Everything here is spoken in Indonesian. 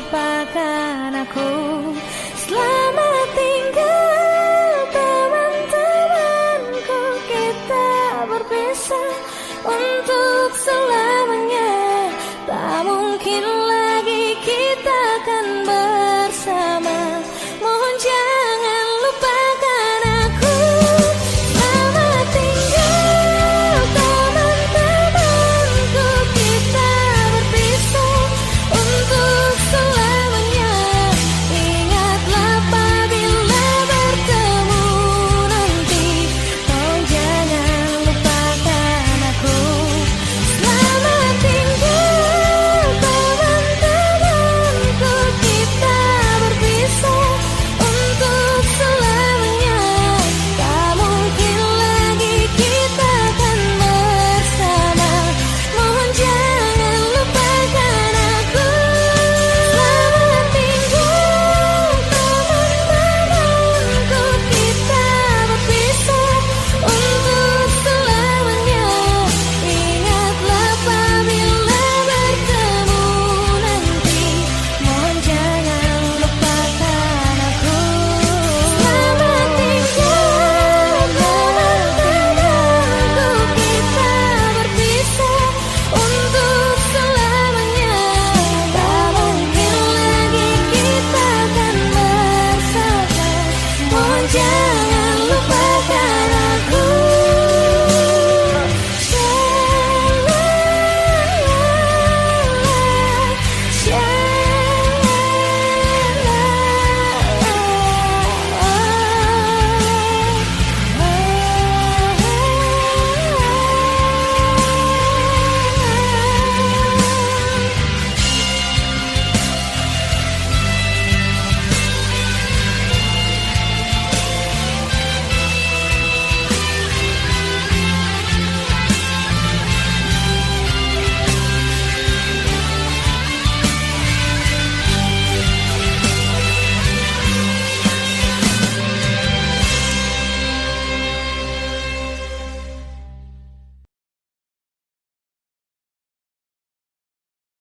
lupakan aku. Selama